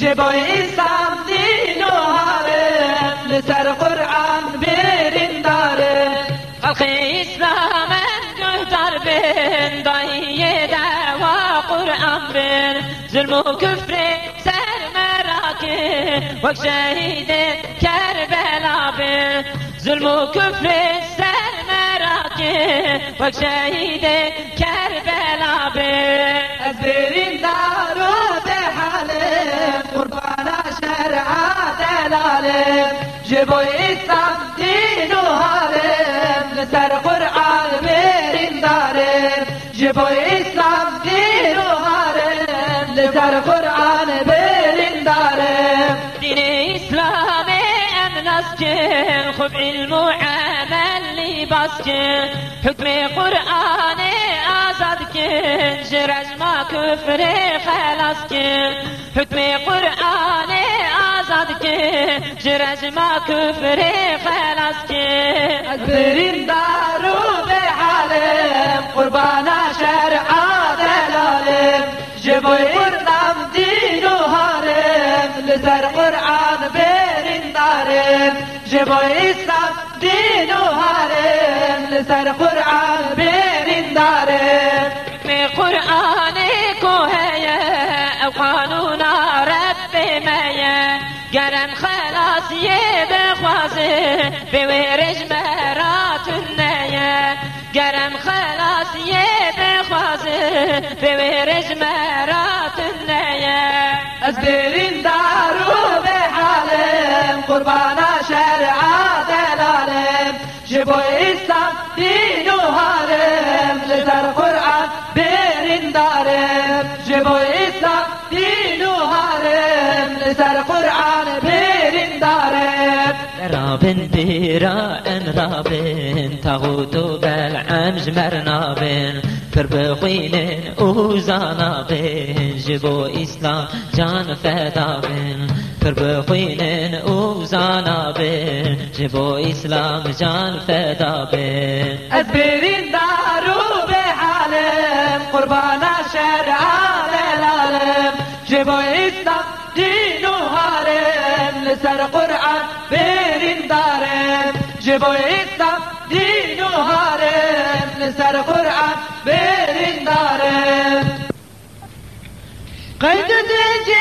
جبای اسلام دین و عالم لسر قرآن برین داره. خلق اسلام دار بین دایی دعوا قرآن بین ظلم و کفر سر مراکه و شهید کربلا بین ظلم و کفر سر مراکه و شهید کربلا دلاله جبوی اسلام دین و حالم لسر قرآن برین داره. جبوی اسلام دین و حالم لسر قرآن برین داره. دین اسلام امناس کن خوب علم و عمل لباس کن حکم قرآن آزاد کن جرج ما کفر خلاص کن. حکم قرآن آزاد کن جرج ما کفر خلاص کن از برین دارو به حالم قربان شرع دلالم جبوی اسلام دین و حالم لسر قرآن برین دارم جبوی اسلام دین و حالم لسر قرآن برین دارم حکم قرآن کوهیه او قانون رب میه. گرم خلاصیه بخوازه به ورج مراتون نیه گرم خلاصیه بخوازه به ورج مراتون نیه از برین دارو به حالم قربان شرع دلالم جبوی اسلام دین و حالم لسر قرآن برین دارم جبوی اسلام دین و حالم قرآن رابن بيرا أن رابن تاغوتو بلعم جمر نابن. أو وزانابن جبو إسلام جان فدابن. أو وزانابن جبو إسلام جان فدابن. ازبرين دارو بعالم قربانا شرعان العالم. جبو إسلام دين وهارم لسر قرآن جبوی اسلام دین و حالم لسر قرآن برین دارم. قید زنجیر